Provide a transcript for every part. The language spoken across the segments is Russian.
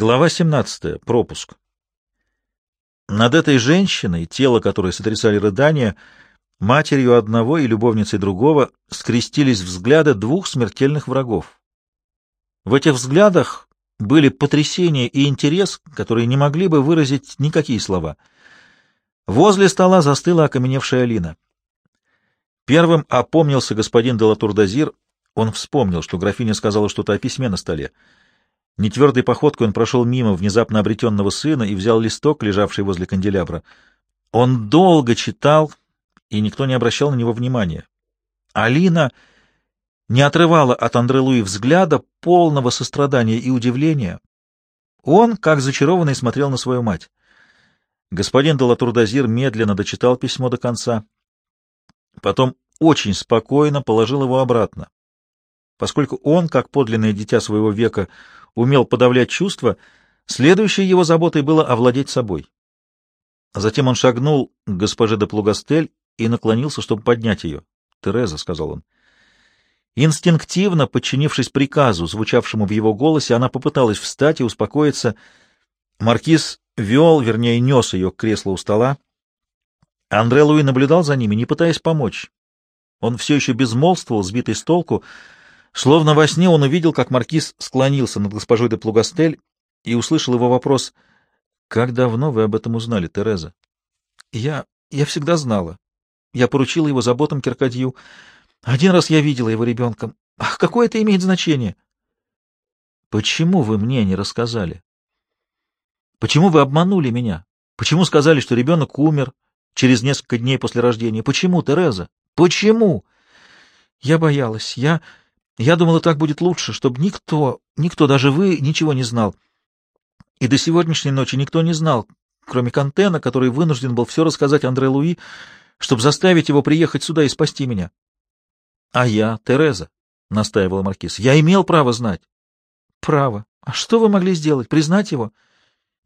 Глава 17. Пропуск. Над этой женщиной, тело которой сотрясали рыдания, матерью одного и любовницей другого, скрестились взгляды двух смертельных врагов. В этих взглядах были потрясение и интерес, которые не могли бы выразить никакие слова. Возле стола застыла окаменевшая Алина. Первым опомнился господин Делатур-Дазир. Он вспомнил, что графиня сказала что-то о письме на столе. Нетвердой походкой он прошел мимо внезапно обретенного сына и взял листок, лежавший возле канделябра. Он долго читал, и никто не обращал на него внимания. Алина не отрывала от Андре Луи взгляда, полного сострадания и удивления. Он, как зачарованный, смотрел на свою мать. Господин Делатурдазир медленно дочитал письмо до конца. Потом очень спокойно положил его обратно. Поскольку он, как подлинное дитя своего века, умел подавлять чувства, следующей его заботой было овладеть собой. Затем он шагнул к госпоже де Плугастель и наклонился, чтобы поднять ее. — Тереза, — сказал он. Инстинктивно, подчинившись приказу, звучавшему в его голосе, она попыталась встать и успокоиться. Маркиз вел, вернее, нес ее к креслу у стола. Андре Луи наблюдал за ними, не пытаясь помочь. Он все еще безмолвствовал, сбитый с толку, — Словно во сне он увидел, как маркиз склонился над госпожой де Плугастель и услышал его вопрос «Как давно вы об этом узнали, Тереза?» «Я... я всегда знала. Я поручила его заботам Киркадью. Один раз я видела его ребенком. Ах, какое это имеет значение?» «Почему вы мне не рассказали? Почему вы обманули меня? Почему сказали, что ребенок умер через несколько дней после рождения? Почему, Тереза? Почему?» «Я боялась. Я...» Я думала, так будет лучше, чтобы никто, никто, даже вы, ничего не знал. И до сегодняшней ночи никто не знал, кроме Кантена, который вынужден был все рассказать Андре Луи, чтобы заставить его приехать сюда и спасти меня. — А я, Тереза, — настаивала Маркиз, — я имел право знать. — Право. А что вы могли сделать? Признать его?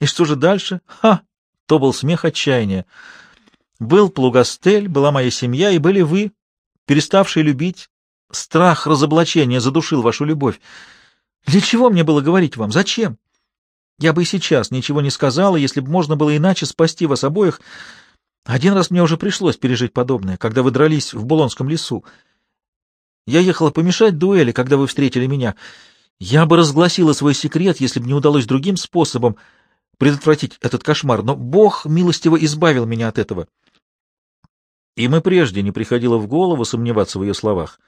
И что же дальше? Ха! То был смех отчаяния. Был Плугастель, была моя семья, и были вы, переставшие любить, Страх разоблачения задушил вашу любовь. Для чего мне было говорить вам? Зачем? Я бы и сейчас ничего не сказала, если бы можно было иначе спасти вас обоих. Один раз мне уже пришлось пережить подобное, когда вы дрались в Булонском лесу. Я ехала помешать дуэли, когда вы встретили меня. Я бы разгласила свой секрет, если бы не удалось другим способом предотвратить этот кошмар, но Бог милостиво избавил меня от этого. И мы прежде не приходило в голову сомневаться в ее словах.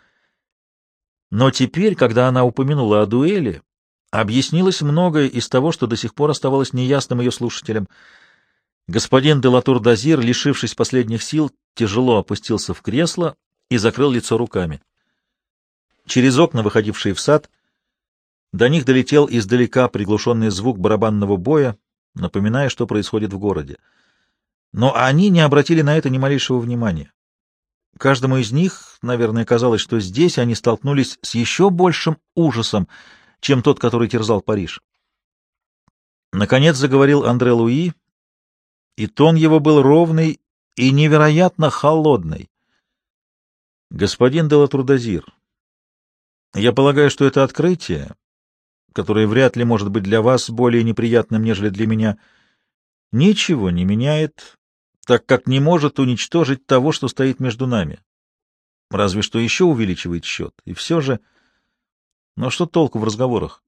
Но теперь, когда она упомянула о дуэли, объяснилось многое из того, что до сих пор оставалось неясным ее слушателям. Господин Делатур-Дазир, лишившись последних сил, тяжело опустился в кресло и закрыл лицо руками. Через окна, выходившие в сад, до них долетел издалека приглушенный звук барабанного боя, напоминая, что происходит в городе. Но они не обратили на это ни малейшего внимания. Каждому из них, наверное, казалось, что здесь они столкнулись с еще большим ужасом, чем тот, который терзал Париж. Наконец заговорил Андре Луи, и тон его был ровный и невероятно холодный. «Господин Делатрудазир, я полагаю, что это открытие, которое вряд ли может быть для вас более неприятным, нежели для меня, ничего не меняет так как не может уничтожить того, что стоит между нами. Разве что еще увеличивает счет. И все же... Но что толку в разговорах?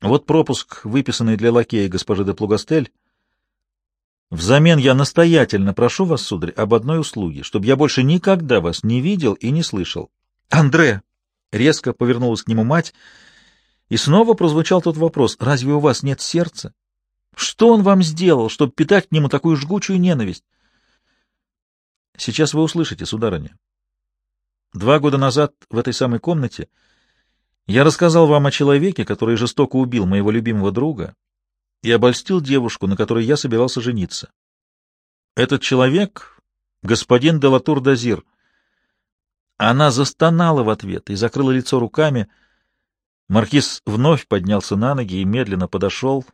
Вот пропуск, выписанный для лакея госпожи де Плугастель. Взамен я настоятельно прошу вас, сударь, об одной услуге, чтобы я больше никогда вас не видел и не слышал. Андре! Резко повернулась к нему мать, и снова прозвучал тот вопрос. Разве у вас нет сердца? Что он вам сделал, чтобы питать к нему такую жгучую ненависть? Сейчас вы услышите, сударыня. Два года назад в этой самой комнате я рассказал вам о человеке, который жестоко убил моего любимого друга и обольстил девушку, на которой я собирался жениться. Этот человек — господин Делатур Дазир. Она застонала в ответ и закрыла лицо руками. Маркиз вновь поднялся на ноги и медленно подошел,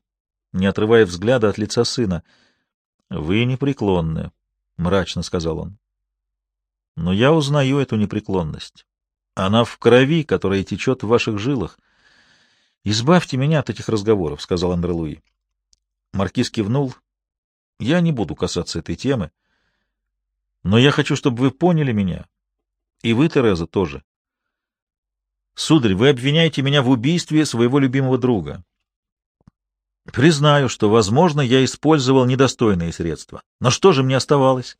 не отрывая взгляда от лица сына. — Вы непреклонны, — мрачно сказал он. — Но я узнаю эту непреклонность. Она в крови, которая течет в ваших жилах. «Избавьте меня от этих разговоров», — сказал Андре Луи. Маркиз кивнул. «Я не буду касаться этой темы, но я хочу, чтобы вы поняли меня, и вы, Тереза, тоже. Сударь, вы обвиняете меня в убийстве своего любимого друга. Признаю, что, возможно, я использовал недостойные средства. Но что же мне оставалось?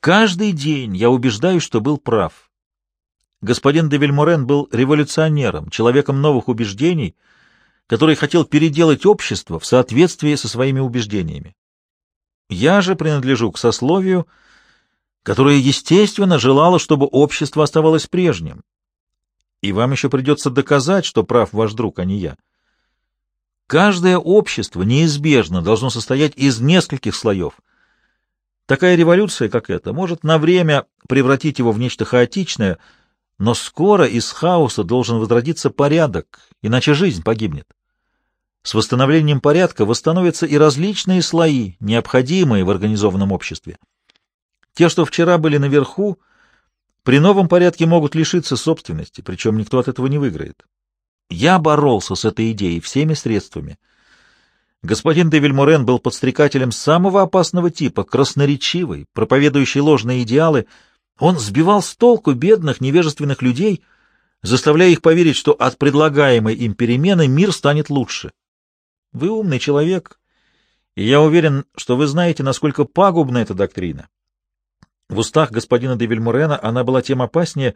Каждый день я убеждаюсь, что был прав. Господин де Вильморен был революционером, человеком новых убеждений, который хотел переделать общество в соответствии со своими убеждениями. Я же принадлежу к сословию, которое, естественно, желало, чтобы общество оставалось прежним. И вам еще придется доказать, что прав ваш друг, а не я. Каждое общество неизбежно должно состоять из нескольких слоев. Такая революция, как эта, может на время превратить его в нечто хаотичное, но скоро из хаоса должен возродиться порядок, иначе жизнь погибнет. С восстановлением порядка восстановятся и различные слои, необходимые в организованном обществе. Те, что вчера были наверху, при новом порядке могут лишиться собственности, причем никто от этого не выиграет. Я боролся с этой идеей всеми средствами. Господин де Вильморен был подстрекателем самого опасного типа, красноречивый, проповедующий ложные идеалы. Он сбивал с толку бедных, невежественных людей, заставляя их поверить, что от предлагаемой им перемены мир станет лучше. Вы умный человек, и я уверен, что вы знаете, насколько пагубна эта доктрина. В устах господина де Вильморена она была тем опаснее,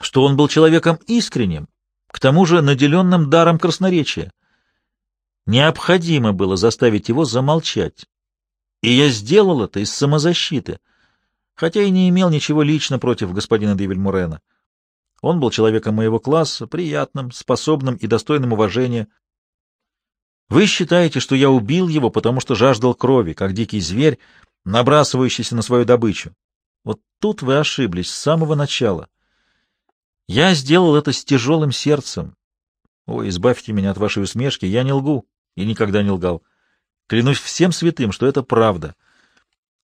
что он был человеком искренним, к тому же наделенным даром красноречия. Необходимо было заставить его замолчать. И я сделал это из самозащиты, хотя и не имел ничего лично против господина де Вильмурена. Он был человеком моего класса, приятным, способным и достойным уважения. Вы считаете, что я убил его, потому что жаждал крови, как дикий зверь, набрасывающийся на свою добычу. Вот тут вы ошиблись с самого начала. Я сделал это с тяжелым сердцем. Ой, избавьте меня от вашей усмешки, я не лгу и никогда не лгал. Клянусь всем святым, что это правда.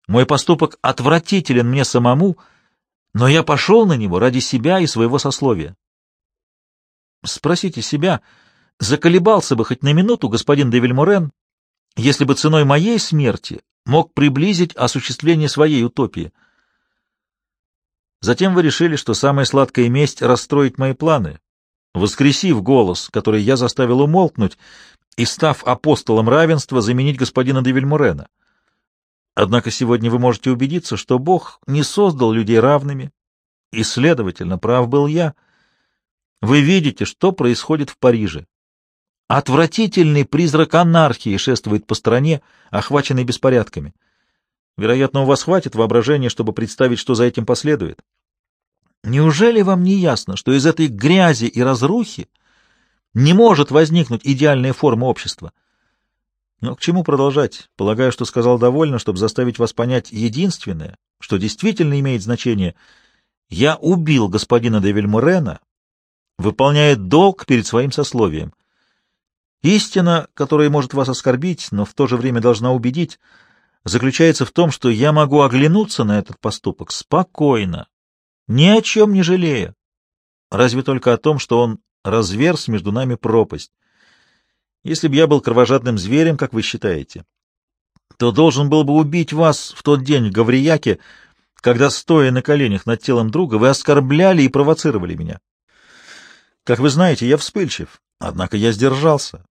Мой поступок отвратителен мне самому, но я пошел на него ради себя и своего сословия. Спросите себя, заколебался бы хоть на минуту господин де Вильморен, если бы ценой моей смерти мог приблизить осуществление своей утопии — Затем вы решили, что самая сладкая месть — расстроить мои планы, воскресив голос, который я заставил умолкнуть, и, став апостолом равенства, заменить господина де Вильмурена. Однако сегодня вы можете убедиться, что Бог не создал людей равными, и, следовательно, прав был я. Вы видите, что происходит в Париже. Отвратительный призрак анархии шествует по стране, охваченной беспорядками. Вероятно, у вас хватит воображения, чтобы представить, что за этим последует. Неужели вам не ясно, что из этой грязи и разрухи не может возникнуть идеальная форма общества? Но к чему продолжать? Полагаю, что сказал довольно, чтобы заставить вас понять единственное, что действительно имеет значение. Я убил господина де Вильмурена, выполняя долг перед своим сословием. Истина, которая может вас оскорбить, но в то же время должна убедить, заключается в том, что я могу оглянуться на этот поступок спокойно, ни о чем не жалея, разве только о том, что он разверз между нами пропасть. Если бы я был кровожадным зверем, как вы считаете, то должен был бы убить вас в тот день в Гаврияке, когда, стоя на коленях над телом друга, вы оскорбляли и провоцировали меня. Как вы знаете, я вспыльчив, однако я сдержался,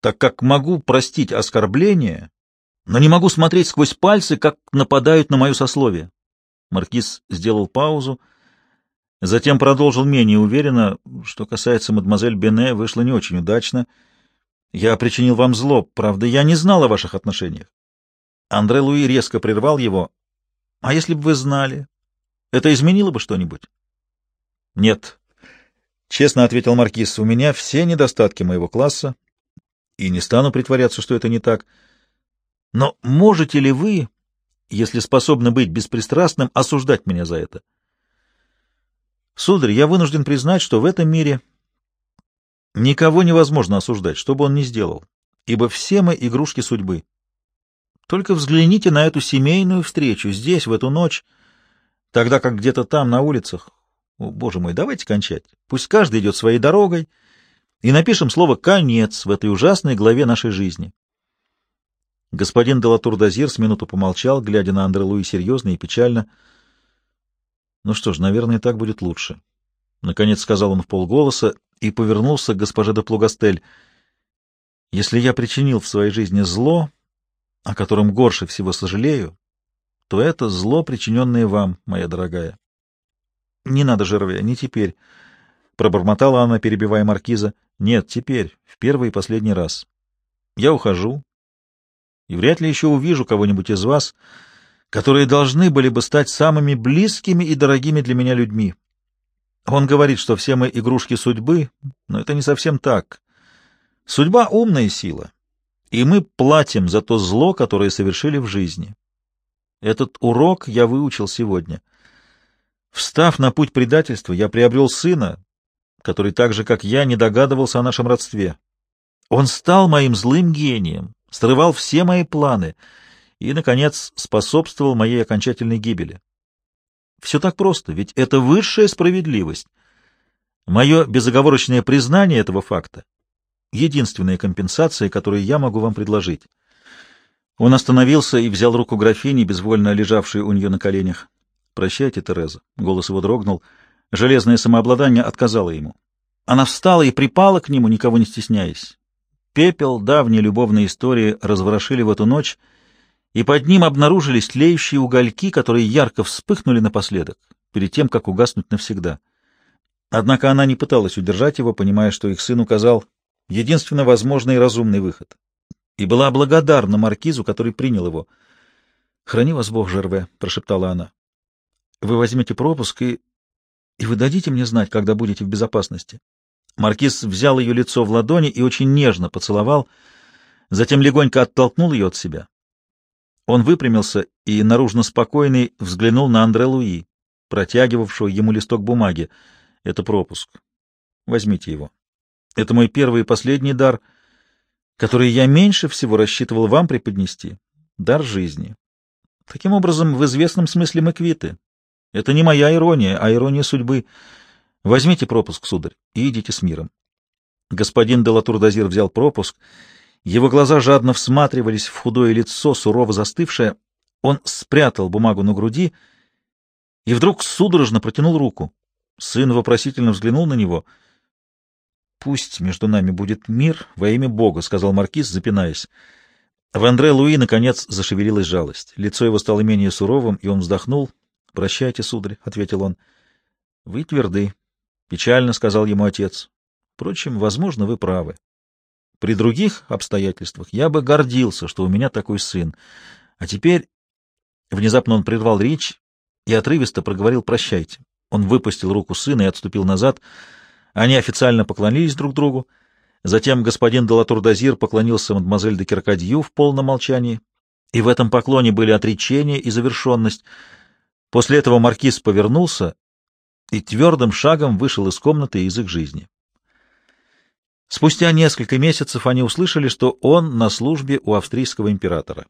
так как могу простить оскорбление, но не могу смотреть сквозь пальцы, как нападают на мое сословие. Маркиз сделал паузу, затем продолжил менее уверенно. Что касается мадемуазель Бене, вышло не очень удачно. Я причинил вам зло, правда, я не знал о ваших отношениях. Андре Луи резко прервал его. А если бы вы знали, это изменило бы что-нибудь? Нет. Честно ответил Маркиз, у меня все недостатки моего класса, и не стану притворяться, что это не так. Но можете ли вы если способны быть беспристрастным, осуждать меня за это. Сударь, я вынужден признать, что в этом мире никого невозможно осуждать, что бы он ни сделал, ибо все мы игрушки судьбы. Только взгляните на эту семейную встречу здесь, в эту ночь, тогда как где-то там, на улицах. О, боже мой, давайте кончать. Пусть каждый идет своей дорогой, и напишем слово «конец» в этой ужасной главе нашей жизни. Господин Делатур-Дазир с минуту помолчал, глядя на Андре Луи серьезно и печально. Ну что ж, наверное, так будет лучше. Наконец сказал он в полголоса и повернулся к госпоже де Плугастель. Если я причинил в своей жизни зло, о котором горше всего сожалею, то это зло, причиненное вам, моя дорогая. — Не надо, Жерве, не теперь, — пробормотала она, перебивая маркиза. — Нет, теперь, в первый и последний раз. Я ухожу, и вряд ли еще увижу кого-нибудь из вас, которые должны были бы стать самыми близкими и дорогими для меня людьми. Он говорит, что все мы игрушки судьбы, но это не совсем так. Судьба — умная сила, и мы платим за то зло, которое совершили в жизни. Этот урок я выучил сегодня. Встав на путь предательства, я приобрел сына, который так же, как я, не догадывался о нашем родстве. Он стал моим злым гением, срывал все мои планы и, наконец, способствовал моей окончательной гибели. Все так просто, ведь это высшая справедливость. Мое безоговорочное признание этого факта — единственная компенсация, которую я могу вам предложить. Он остановился и взял руку графини, безвольно лежавшей у нее на коленях. «Прощайте, Тереза». Голос его дрогнул. Железное самообладание отказало ему. Она встала и припала к нему, никого не стесняясь. Пепел давней любовной истории разворошили в эту ночь, и под ним обнаружились тлеющие угольки, которые ярко вспыхнули напоследок, перед тем, как угаснуть навсегда. Однако она не пыталась удержать его, понимая, что их сын указал единственно возможный и разумный выход и была благодарна маркизу, который принял его. — Храни вас Бог, Жерве, — прошептала она. — Вы возьмете пропуск и... и вы дадите мне знать, когда будете в безопасности. Маркиз взял ее лицо в ладони и очень нежно поцеловал, затем легонько оттолкнул ее от себя. Он выпрямился и, наружно спокойный, взглянул на Андре Луи, протягивавшего ему листок бумаги. Это пропуск. Возьмите его. Это мой первый и последний дар — который я меньше всего рассчитывал вам преподнести — дар жизни. Таким образом, в известном смысле мы квиты. Это не моя ирония, а ирония судьбы. Возьмите пропуск, сударь, и идите с миром. Господин Делатур-Дазир взял пропуск. Его глаза жадно всматривались в худое лицо, сурово застывшее. Он спрятал бумагу на груди и вдруг судорожно протянул руку. Сын вопросительно взглянул на него — «Пусть между нами будет мир во имя Бога», — сказал маркиз, запинаясь. В Андре Луи, наконец, зашевелилась жалость. Лицо его стало менее суровым, и он вздохнул. «Прощайте, сударь», — ответил он. «Вы тверды», — печально сказал ему отец. «Впрочем, возможно, вы правы. При других обстоятельствах я бы гордился, что у меня такой сын. А теперь...» Внезапно он прервал речь и отрывисто проговорил «прощайте». Он выпустил руку сына и отступил назад — они официально поклонились друг другу. Затем господин Делатур-Дазир поклонился мадемуазель де Киркадью в полном молчании, и в этом поклоне были отречение и завершенность. После этого маркиз повернулся и твердым шагом вышел из комнаты из их жизни. Спустя несколько месяцев они услышали, что он на службе у австрийского императора.